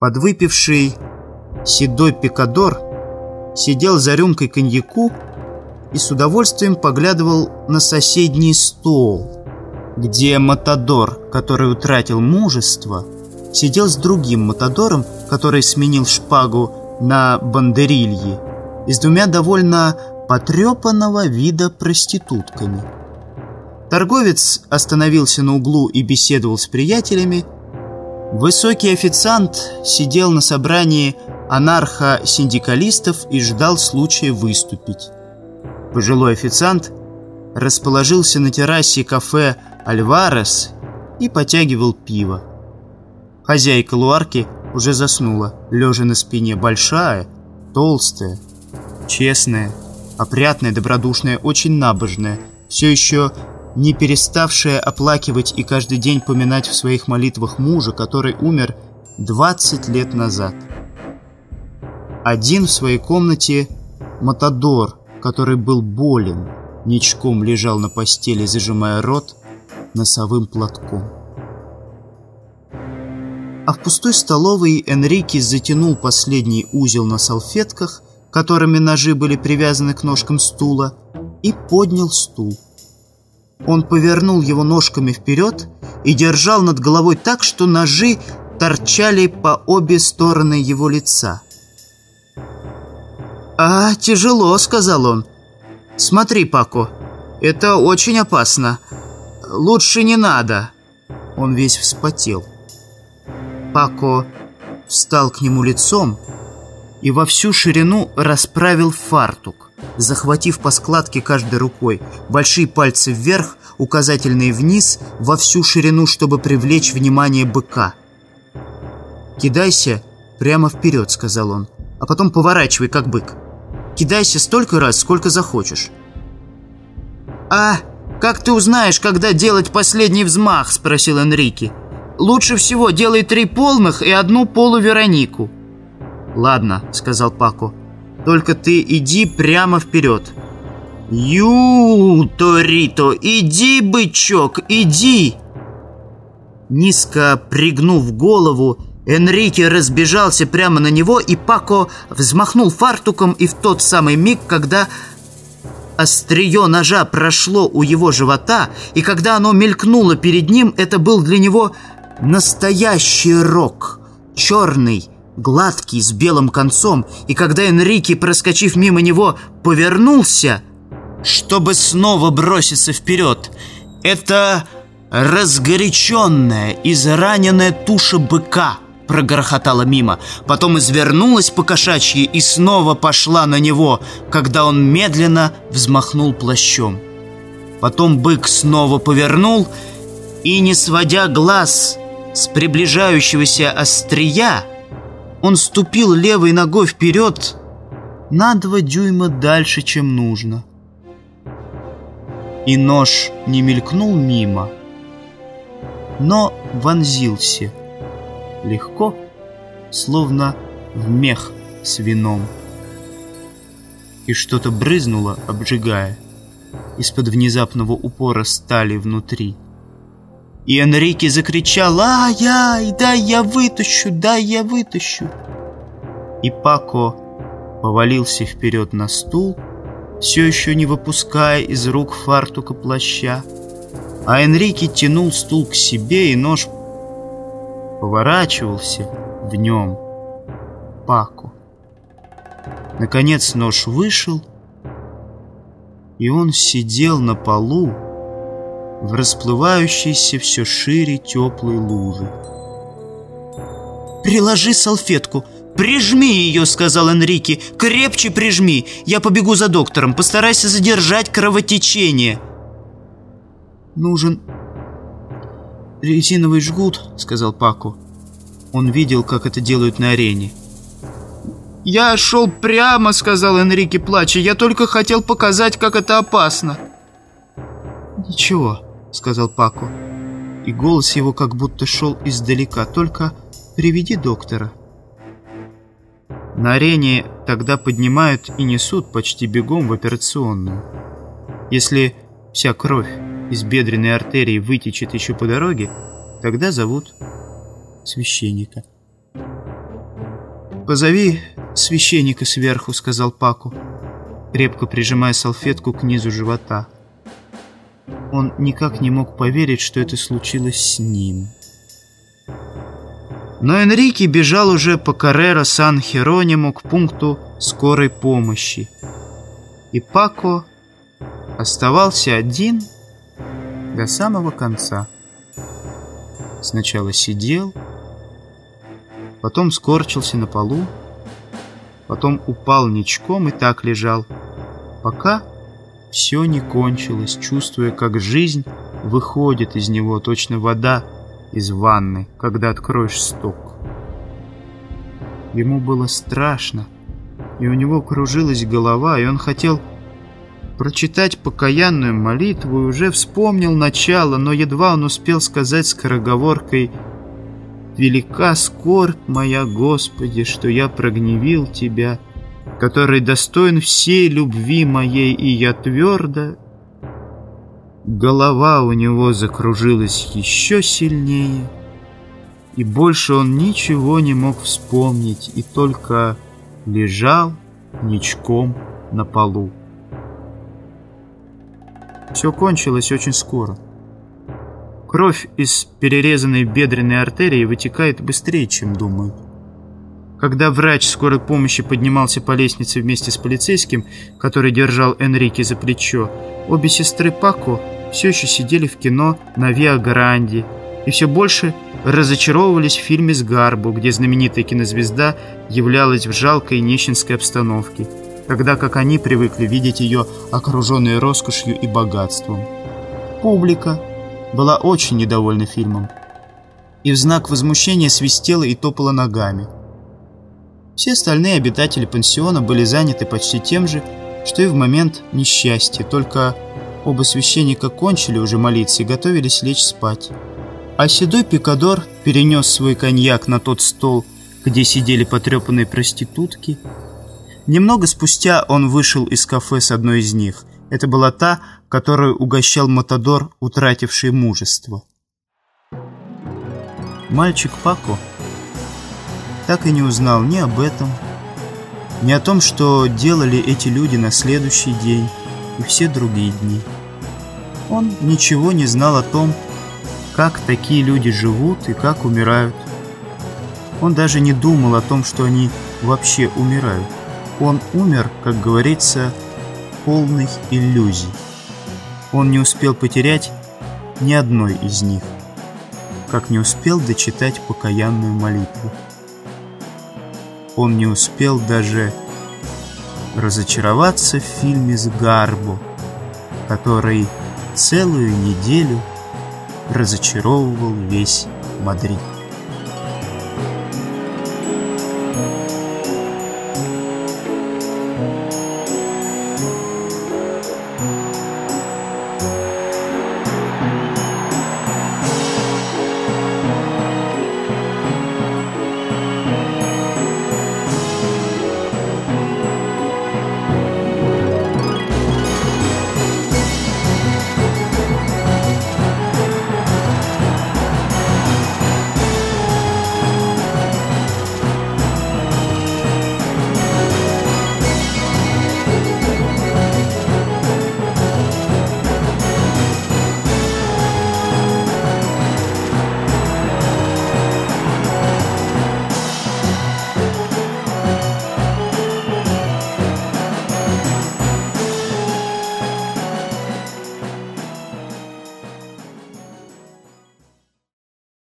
Подвыпивший седой пикадор сидел за рюмкой коньяку и с удовольствием поглядывал на соседний стол, где Матадор, который утратил мужество, сидел с другим Матадором, который сменил шпагу на бандерильи, и с двумя довольно потрепанного вида проститутками. Торговец остановился на углу и беседовал с приятелями. Высокий официант сидел на собрании анархо-синдикалистов и ждал случая выступить. Пожилой официант расположился на террасе кафе «Альварес» и потягивал пиво. Хозяйка луарки уже заснула, лежа на спине, большая, толстая, честная, опрятная, добродушная, очень набожная, все еще не переставшая оплакивать и каждый день поминать в своих молитвах мужа, который умер 20 лет назад. Один в своей комнате Матадор, который был болен, ничком лежал на постели, зажимая рот носовым платком. А в пустой столовой Энрике затянул последний узел на салфетках, которыми ножи были привязаны к ножкам стула, и поднял стул. Он повернул его ножками вперед и держал над головой так, что ножи торчали по обе стороны его лица. «А, тяжело», — сказал он. «Смотри, Пако, это очень опасно. Лучше не надо». Он весь вспотел. Пако встал к нему лицом и во всю ширину расправил фартук, захватив по складке каждой рукой, большие пальцы вверх, указательные вниз, во всю ширину, чтобы привлечь внимание быка. «Кидайся прямо вперед», — сказал он, — «а потом поворачивай, как бык. Кидайся столько раз, сколько захочешь». «А как ты узнаешь, когда делать последний взмах?» — спросил Энрике. «Лучше всего делай три полных и одну полуверонику». «Ладно», — сказал Пако. «Только ты иди прямо вперед». «Ю, Торито, иди, бычок, иди!» Низко пригнув голову, Энрике разбежался прямо на него, и Пако взмахнул фартуком, и в тот самый миг, когда острие ножа прошло у его живота, и когда оно мелькнуло перед ним, это был для него настоящий рог, черный, гладкий, с белым концом, и когда Энрике, проскочив мимо него, повернулся, чтобы снова броситься вперед, это разгоряченная, израненная туша быка прогрохотала мимо, потом извернулась по кошачьи и снова пошла на него, когда он медленно взмахнул плащом. Потом бык снова повернул и, не сводя глаз с приближающегося острия, он ступил левой ногой вперед на два дюйма дальше, чем нужно. И нож не мелькнул мимо, но вонзился легко, словно в мех с вином. И что-то брызнуло, обжигая, из-под внезапного упора стали внутри. И Энрике закричал «Ай-яй, дай я вытащу, дай я вытащу!» И Пако повалился вперед на стул, все еще не выпуская из рук фартука плаща, а Энрике тянул стул к себе, и нож поворачивался в нем Пако. Наконец нож вышел, и он сидел на полу, в расплывающейся все шире теплой луже. «Приложи салфетку, прижми ее», — сказал Энрике. «Крепче прижми, я побегу за доктором, постарайся задержать кровотечение». «Нужен резиновый жгут», — сказал Паку. Он видел, как это делают на арене. «Я шел прямо», — сказал Энрике, плача. «Я только хотел показать, как это опасно». «Ничего», — сказал Пако. И голос его как будто шел издалека. «Только приведи доктора». На арене тогда поднимают и несут почти бегом в операционную. Если вся кровь из бедренной артерии вытечет еще по дороге, тогда зовут священника. «Позови священника сверху», — сказал Паку, крепко прижимая салфетку к низу живота. Он никак не мог поверить, что это случилось с ним. Но Энрике бежал уже по Каррера Сан-Херонимо к пункту скорой помощи. И Пако оставался один до самого конца. Сначала сидел, потом скорчился на полу, потом упал ничком и так лежал, пока все не кончилось, чувствуя, как жизнь выходит из него, точно вода из ванны, когда откроешь сток. Ему было страшно, и у него кружилась голова, и он хотел прочитать покаянную молитву и уже вспомнил начало, но едва он успел сказать скороговоркой «Велика скорбь моя, Господи, что я прогневил Тебя, который достоин всей любви моей, и я твердо...» Голова у него закружилась еще сильнее, и больше он ничего не мог вспомнить, и только лежал ничком на полу. Все кончилось очень скоро. Кровь из перерезанной бедренной артерии вытекает быстрее, чем думают. Когда врач скорой помощи поднимался по лестнице вместе с полицейским, который держал Энрике за плечо, обе сестры Пако все еще сидели в кино на Виа-Гранди и все больше разочаровывались в фильме с Гарбо, где знаменитая кинозвезда являлась в жалкой нищенской обстановке тогда как они привыкли видеть ее окруженной роскошью и богатством. Публика была очень недовольна фильмом и в знак возмущения свистела и топала ногами. Все остальные обитатели пансиона были заняты почти тем же, что и в момент несчастья, только оба священника кончили уже молиться и готовились лечь спать. А седой пикадор перенес свой коньяк на тот стол, где сидели потрепанные проститутки, Немного спустя он вышел из кафе с одной из них. Это была та, которую угощал Матадор, утративший мужество. Мальчик Пако так и не узнал ни об этом, ни о том, что делали эти люди на следующий день и все другие дни. Он ничего не знал о том, как такие люди живут и как умирают. Он даже не думал о том, что они вообще умирают. Он умер, как говорится, полный иллюзий. Он не успел потерять ни одной из них, как не успел дочитать покаянную молитву. Он не успел даже разочароваться в фильме с Гарбо, который целую неделю разочаровывал весь Мадрид.